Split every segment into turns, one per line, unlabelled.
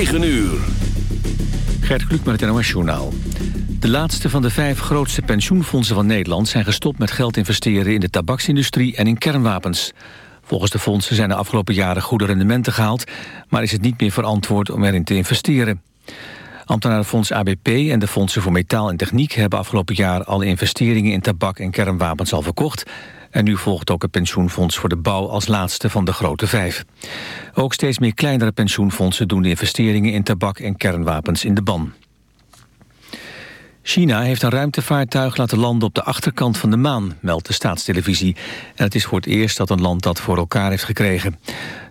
9 uur.
Gert Kluk met het NOS Journaal. De laatste van de vijf grootste pensioenfondsen van Nederland... zijn gestopt met geld investeren in de tabaksindustrie en in kernwapens. Volgens de fondsen zijn de afgelopen jaren goede rendementen gehaald... maar is het niet meer verantwoord om erin te investeren. Ambtenarenfonds ABP en de fondsen voor metaal en techniek... hebben afgelopen jaar alle investeringen in tabak en kernwapens al verkocht... En nu volgt ook het pensioenfonds voor de bouw als laatste van de grote vijf. Ook steeds meer kleinere pensioenfondsen doen de investeringen in tabak en kernwapens in de ban. China heeft een ruimtevaartuig laten landen op de achterkant van de maan, meldt de staatstelevisie. En het is voor het eerst dat een land dat voor elkaar heeft gekregen.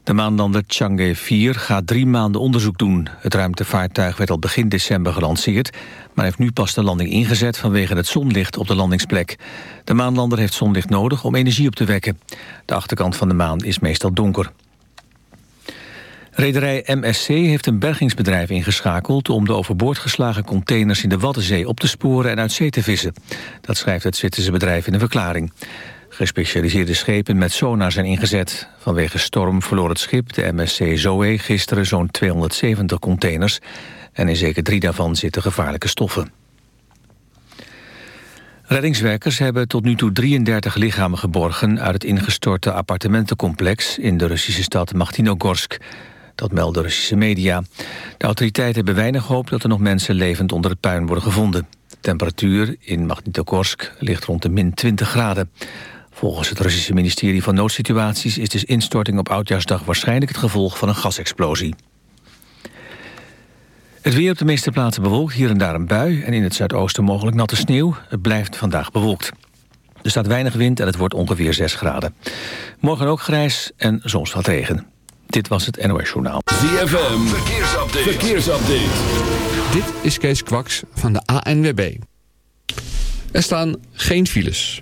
De maanlander Chang'e 4 gaat drie maanden onderzoek doen. Het ruimtevaartuig werd al begin december gelanceerd... maar heeft nu pas de landing ingezet vanwege het zonlicht op de landingsplek. De maanlander heeft zonlicht nodig om energie op te wekken. De achterkant van de maan is meestal donker. Rederij MSC heeft een bergingsbedrijf ingeschakeld... om de overboord geslagen containers in de Waddenzee op te sporen en uit zee te vissen. Dat schrijft het Zwitserse bedrijf in een verklaring. Gespecialiseerde schepen met sonar zijn ingezet. Vanwege storm verloor het schip, de MSC Zoe, gisteren zo'n 270 containers. En in zeker drie daarvan zitten gevaarlijke stoffen. Reddingswerkers hebben tot nu toe 33 lichamen geborgen... uit het ingestorte appartementencomplex in de Russische stad Magtinogorsk. Dat melden Russische media. De autoriteiten hebben weinig hoop dat er nog mensen levend onder het puin worden gevonden. De temperatuur in Magnitogorsk ligt rond de min 20 graden. Volgens het Russische ministerie van Noodsituaties... is de instorting op Oudjaarsdag waarschijnlijk het gevolg van een gasexplosie. Het weer op de meeste plaatsen bewolkt, hier en daar een bui... en in het zuidoosten mogelijk natte sneeuw. Het blijft vandaag bewolkt. Er staat weinig wind en het wordt ongeveer 6 graden. Morgen ook grijs en soms wat regen. Dit was het NOS Journaal.
ZFM, verkeersupdate. verkeersupdate.
Dit is Kees Kwaks van de ANWB. Er staan geen files.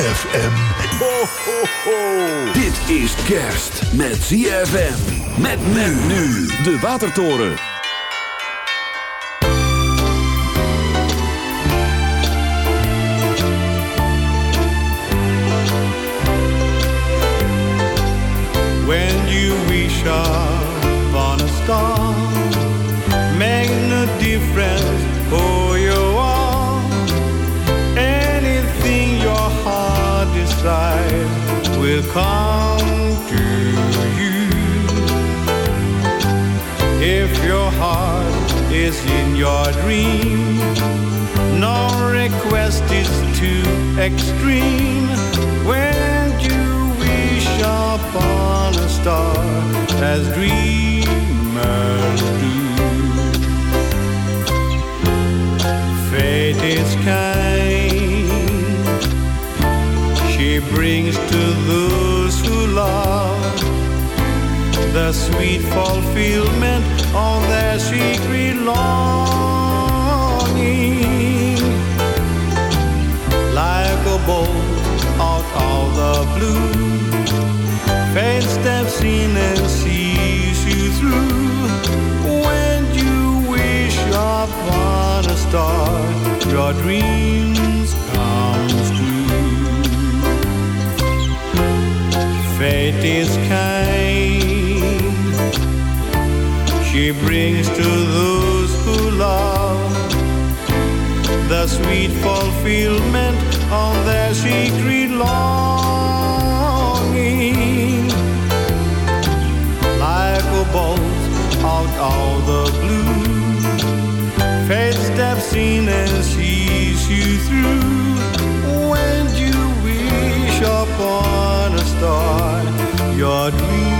ZFM. Ho, ho, ho. Dit is kerst met ZFM. Met men nu. De Watertoren.
When you wish come to you if your heart is in your dream. No request is too extreme when you wish upon a star as dreamers do. Fate is kind, she brings to the sweet fulfillment of their secret longing. Like a bolt out of the blue, fate steps in and sees you through. When you wish upon a star, your dreams come true. Fate is kind. Brings to those who love the sweet fulfillment on their secret longing. Like a bolt out of the blue, fate steps in and sees you through. When you wish upon a star, your dream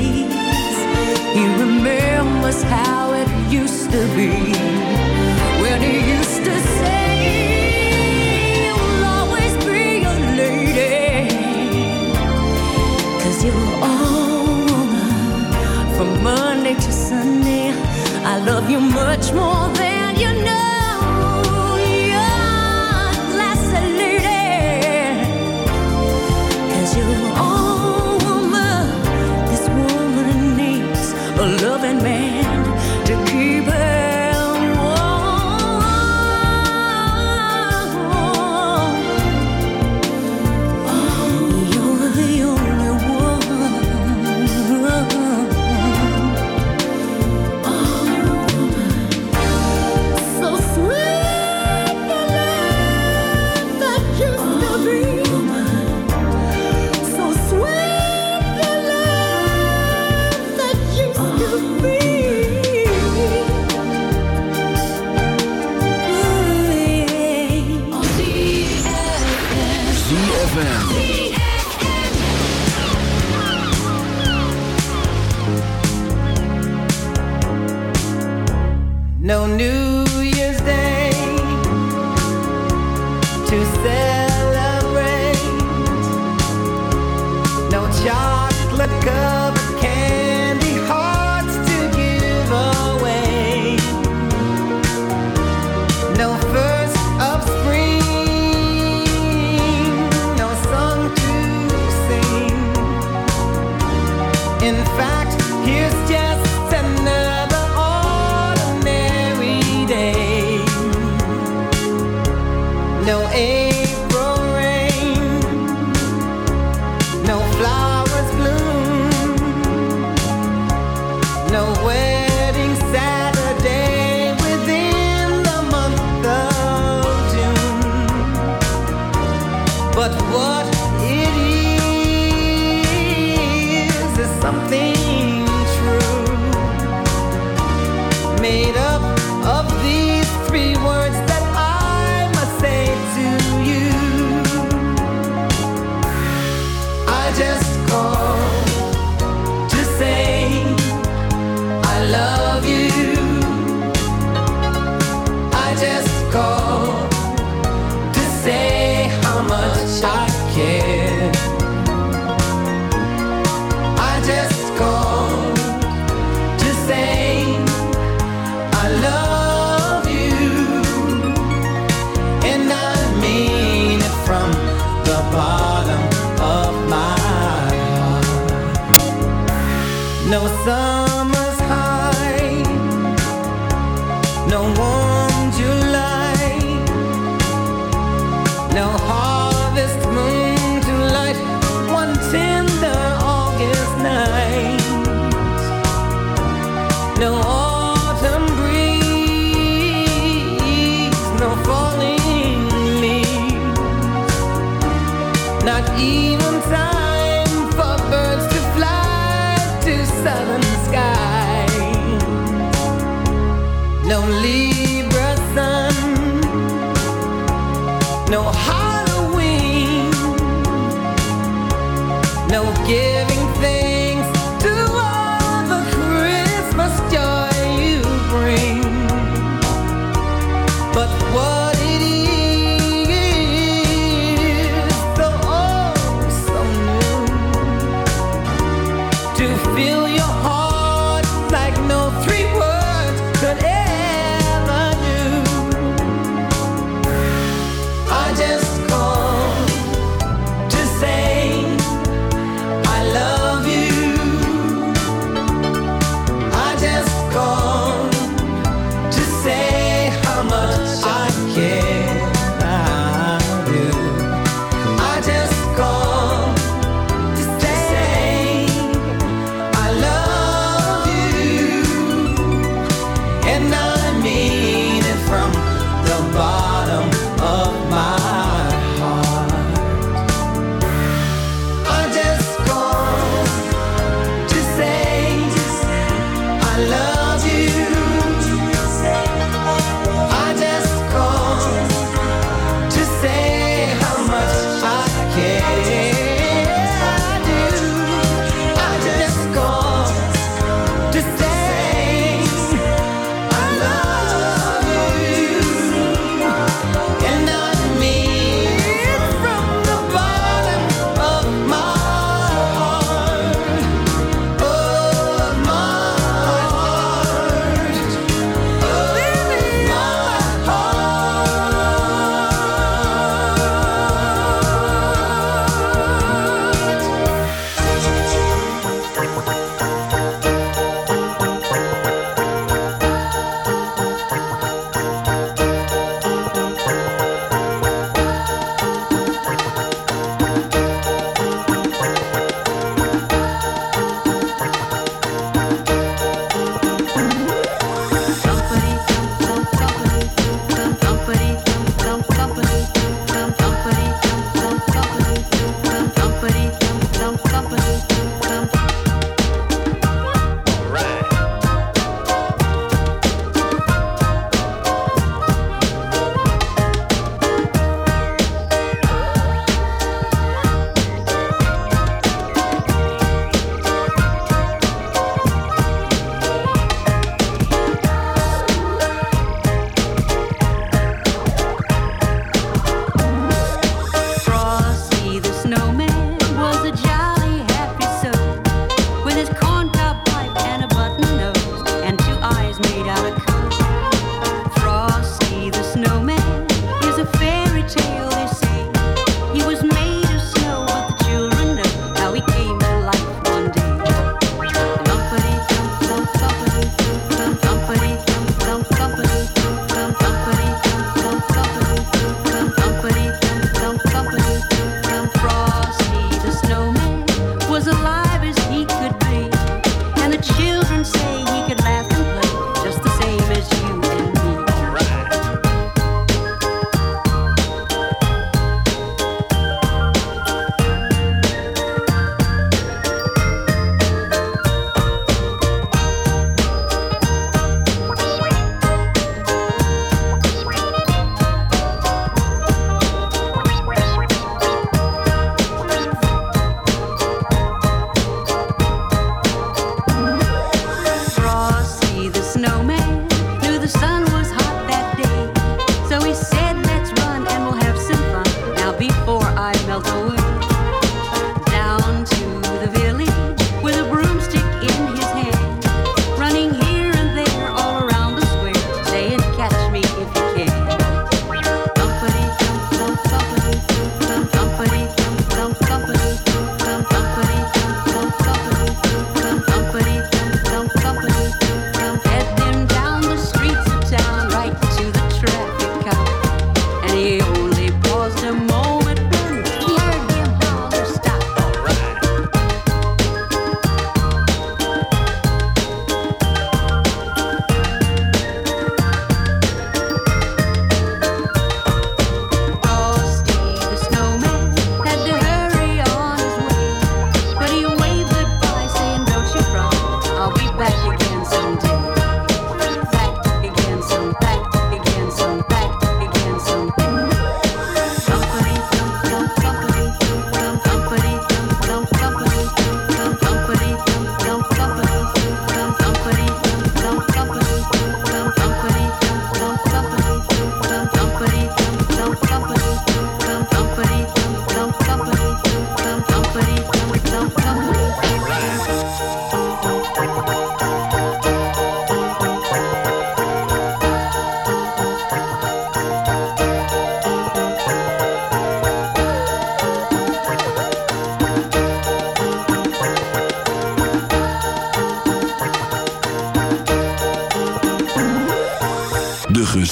He remembers how it used to be when he used to say, You'll always be a lady. Cause you're all woman from Monday to Sunday. I love you much more than blind man to keep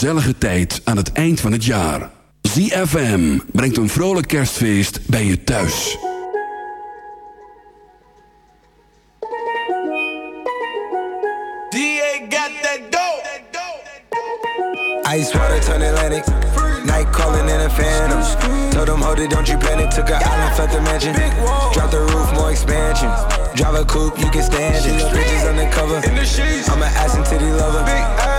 gezellige tijd aan het eind van het jaar. ZFM brengt een vrolijk kerstfeest bij je thuis.
DA got that dope.
Ice water turn Atlantic. Night calling in a phantom. Told them, hold it, don't you panic. Took an island, left the mansion. Drop the roof, more expansion. Drive a coupe, you can stand it. Bridges undercover. I'm an ass and titty lover.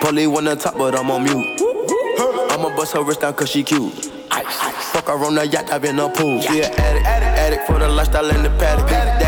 Polly wanna talk, but I'm on mute. I'ma bust her wrist down cause she cute. Fuck her on the yacht, I've been a pool. She an addict, addict for the lifestyle in the paddock.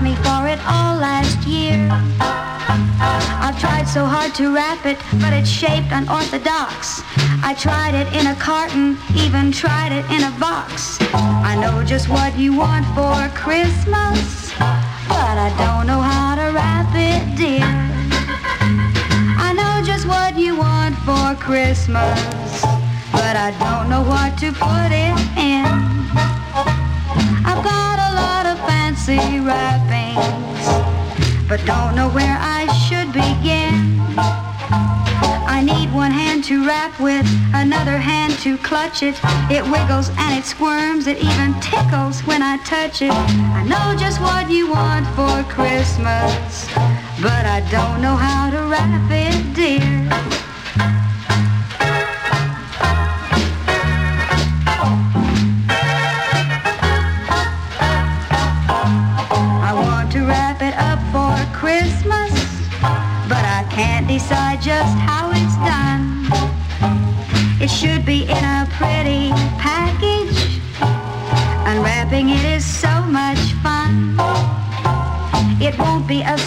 me
for it all last year. I've tried so hard to wrap it, but it's shaped unorthodox. I tried it in a carton, even tried it in a box. I know just what you want for Christmas, but I don't know how to wrap it, dear. I know just what you want for Christmas, but I don't know what to put it in. But don't know where I should begin. I need one hand to wrap with, another hand to clutch it. It wiggles and it squirms, it even tickles when I touch it. I know just what you want for Christmas, but I don't know how to wrap it, dear.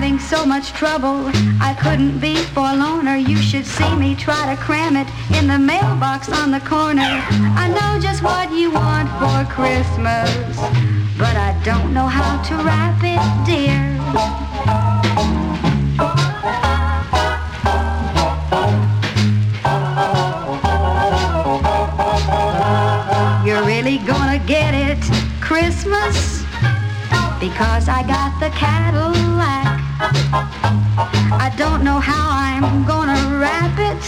Having so much trouble, I couldn't be forlorn, or You should see me try to cram it in the mailbox on the corner. I know just what you want for Christmas, but I don't know how to wrap it, dear. You're really gonna get it Christmas because I got the Cadillac. I don't know how I'm gonna wrap it.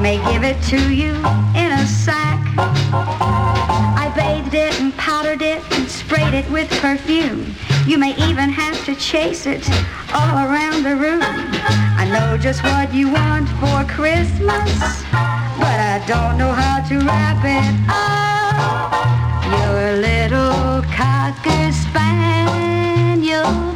May give it to you in a sack. I bathed it and powdered it and sprayed it with perfume. You may even have to chase it all around the room. I know just what you want for Christmas, but I don't know how to wrap it up. Your little cocker spaniel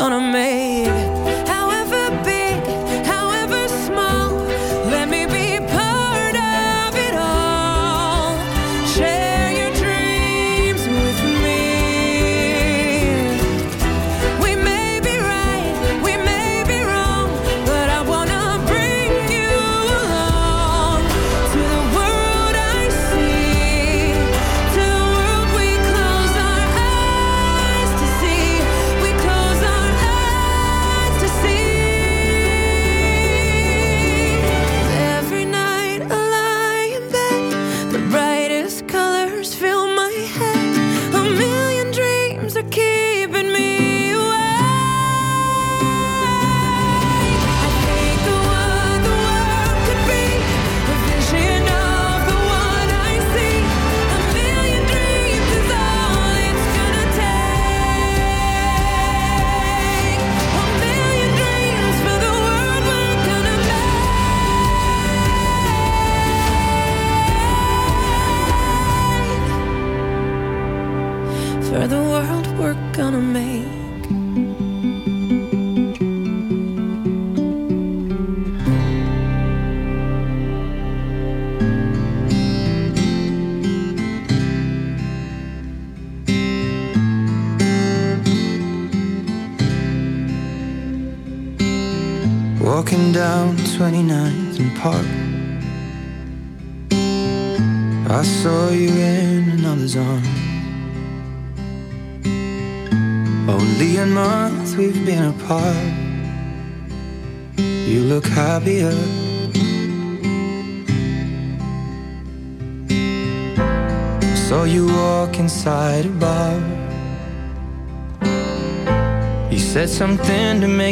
gonna make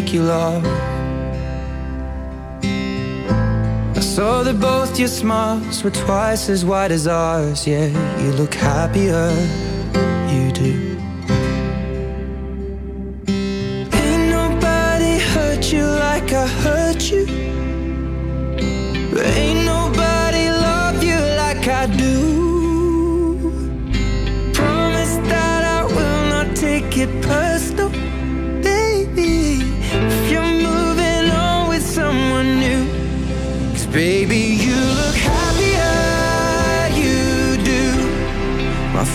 make
you love. I saw that both your smiles were twice as wide as ours. Yeah, you look happier.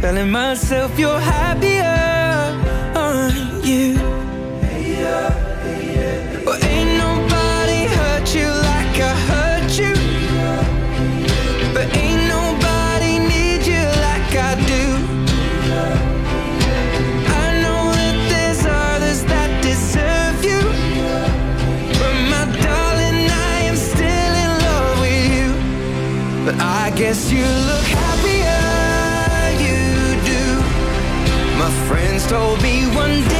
Telling myself you're happier, aren't you? Ain't nobody hurt you like I hurt you. But ain't nobody need you like I do. I know that there's others that deserve you. But my darling, I am still in love with you. But I guess you look told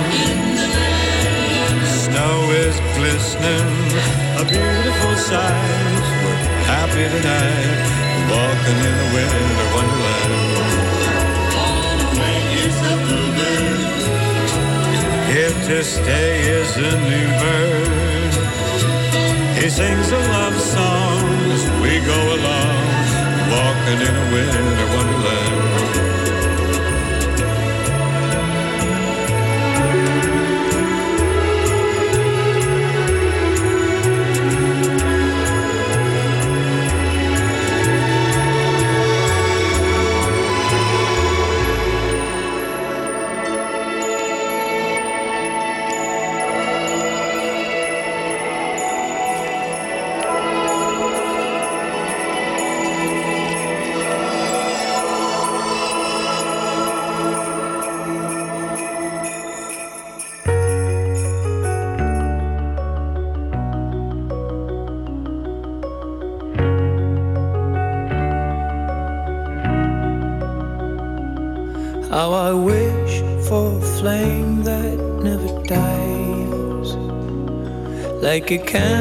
Snow is glistening, a beautiful sight. We're happy tonight, walking in a winter wonderland. Here to stay is a new bird. He sings a love song as we go along, walking in a winter wonderland.
Like a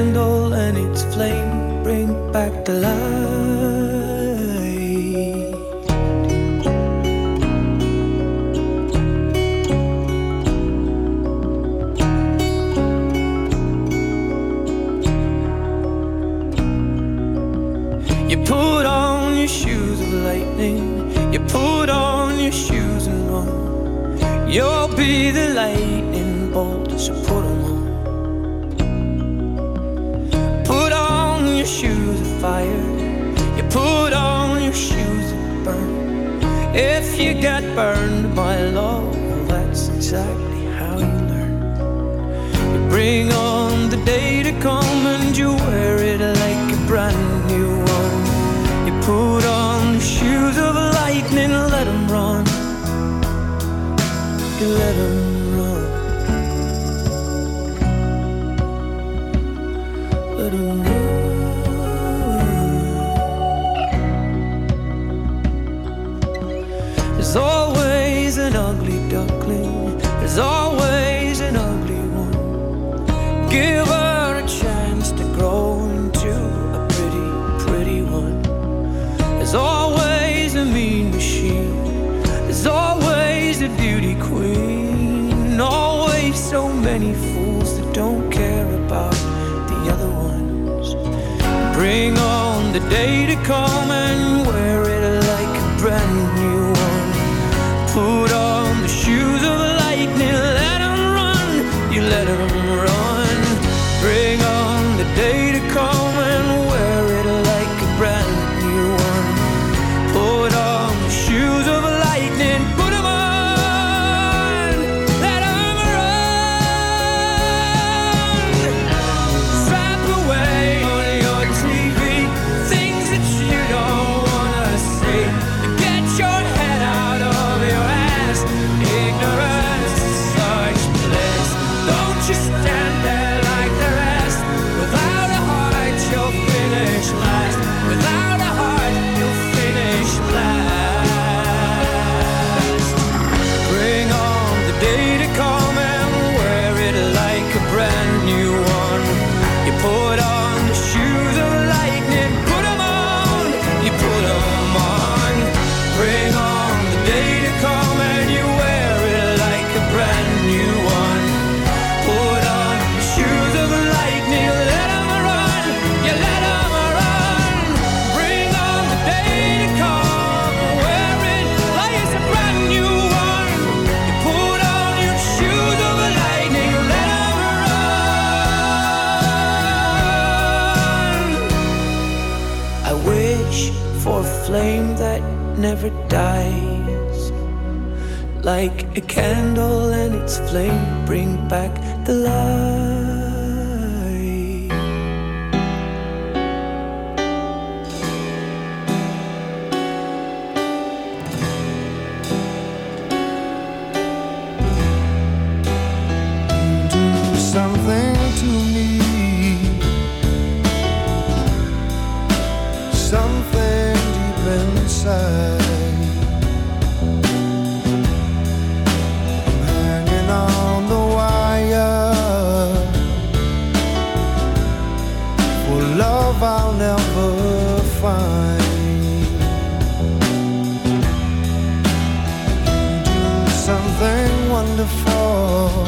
something wonderful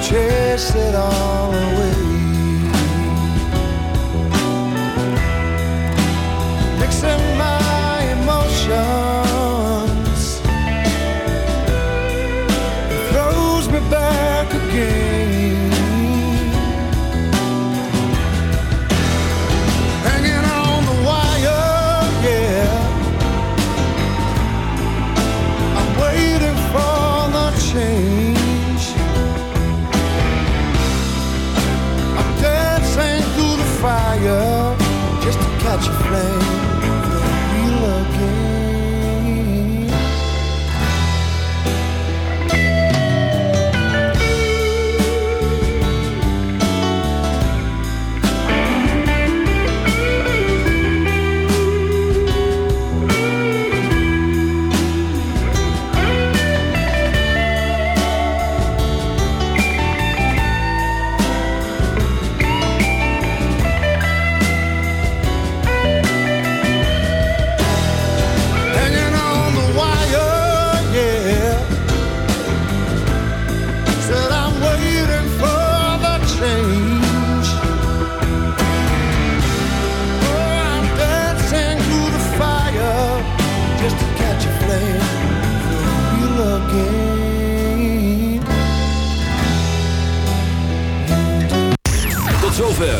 chase it all away. Flame